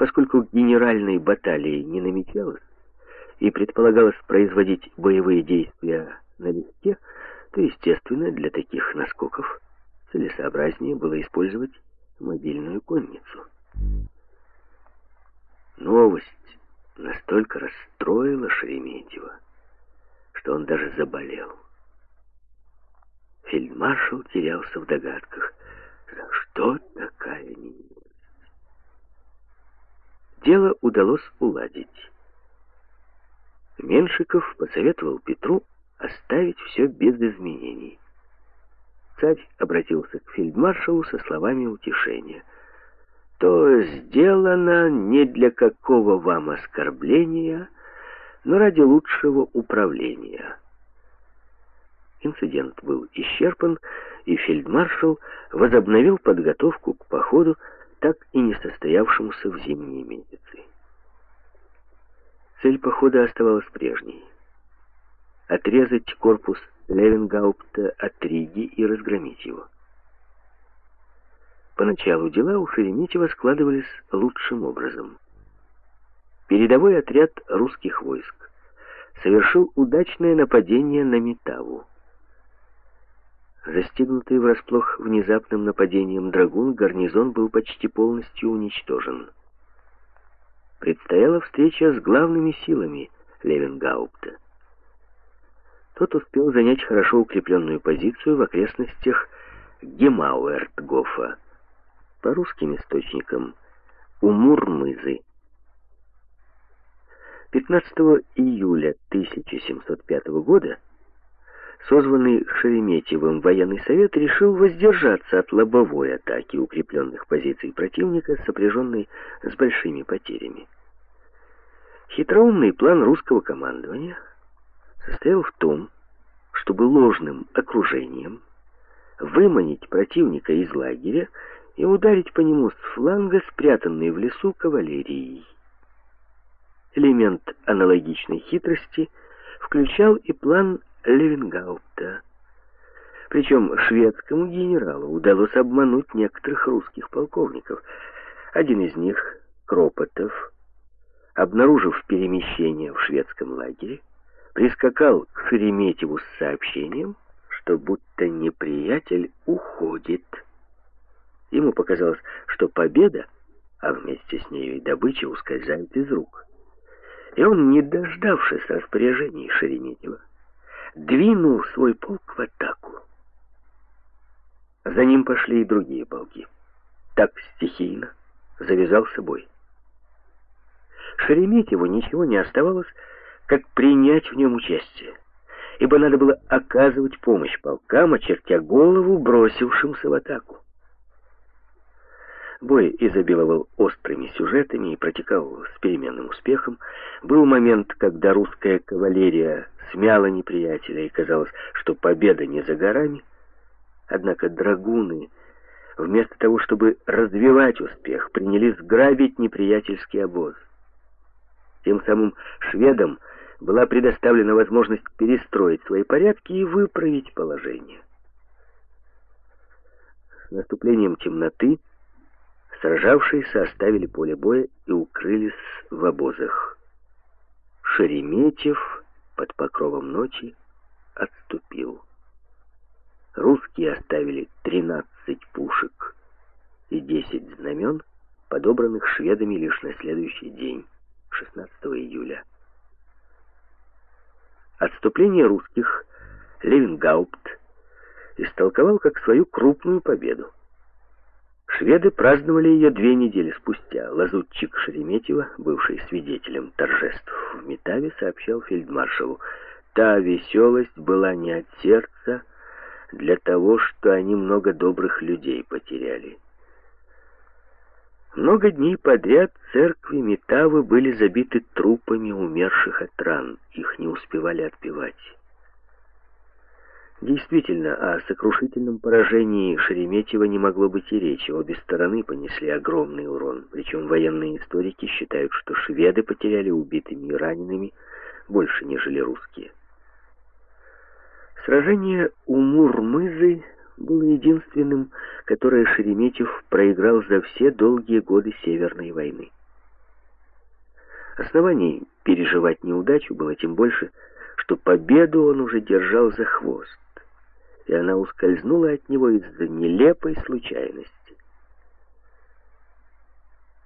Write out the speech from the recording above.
Поскольку генеральной баталии не намечалось и предполагалось производить боевые действия налегке, то, естественно, для таких наскоков целесообразнее было использовать мобильную конницу. Новость настолько расстроила Шереметьева, что он даже заболел. Фельдмаршал терялся в догадках, что такая немилость. Дело удалось уладить. Меншиков посоветовал Петру оставить все без изменений. Царь обратился к фельдмаршалу со словами утешения. «То сделано не для какого вам оскорбления, но ради лучшего управления». Инцидент был исчерпан, и фельдмаршал возобновил подготовку к походу, так и не состоявшемуся в зимние месяцы. Цель похода оставалась прежней — отрезать корпус Левенгаупта от Риги и разгромить его. Поначалу дела у Шереметьева складывались лучшим образом. Передовой отряд русских войск совершил удачное нападение на Метаву. Застигнутый врасплох внезапным нападением драгун, гарнизон был почти полностью уничтожен. Предстояла встреча с главными силами Левенгаупта. Тот успел занять хорошо укрепленную позицию в окрестностях Гемауэртгофа. По русским источникам Умур-Мызы. 15 июля 1705 года созванный Шереметьевым военный совет решил воздержаться от лобовой атаки укрепленных позиций противника, сопряженной с большими потерями. Хитроумный план русского командования состоял в том, чтобы ложным окружением выманить противника из лагеря и ударить по нему с фланга, спрятанной в лесу кавалерией. Элемент аналогичной хитрости включал и план Левенгаупта. Причем шведскому генералу удалось обмануть некоторых русских полковников. Один из них, Кропотов, обнаружив перемещение в шведском лагере, прискакал к Шереметьеву с сообщением, что будто неприятель уходит. Ему показалось, что победа, а вместе с нею и добыча ускользает из рук. И он, не дождавшись распоряжений Шереметьева, двинул свой полк в атаку. За ним пошли и другие полки. Так стихийно завязался бой. Шереметьеву ничего не оставалось, как принять в нем участие, ибо надо было оказывать помощь полкам, очертя голову бросившимся в атаку. Бой изобиловал острыми сюжетами и протекал с переменным успехом. Был момент, когда русская кавалерия смяла неприятеля, и казалось, что победа не за горами. Однако драгуны, вместо того, чтобы развивать успех, принялись грабить неприятельский обоз. Тем самым шведам была предоставлена возможность перестроить свои порядки и выправить положение. С наступлением темноты Сражавшиеся оставили поле боя и укрылись в обозах. Шереметьев под покровом ночи отступил. Русские оставили 13 пушек и 10 знамен, подобранных шведами лишь на следующий день, 16 июля. Отступление русских Левенгаупт истолковал как свою крупную победу. Шведы праздновали ее две недели спустя. Лазутчик Шереметьева, бывший свидетелем торжеств в Метаве, сообщал фельдмаршалу, «Та веселость была не от сердца, для того, что они много добрых людей потеряли». Много дней подряд церкви Метавы были забиты трупами умерших от ран, их не успевали отпевать. Действительно, о сокрушительном поражении Шереметьева не могло быть и речи. Обе стороны понесли огромный урон. Причем военные историки считают, что шведы потеряли убитыми и ранеными больше, нежели русские. Сражение у Мурмызы было единственным, которое Шереметьев проиграл за все долгие годы Северной войны. Оснований переживать неудачу было тем больше, что победу он уже держал за хвост, и она ускользнула от него из-за нелепой случайности.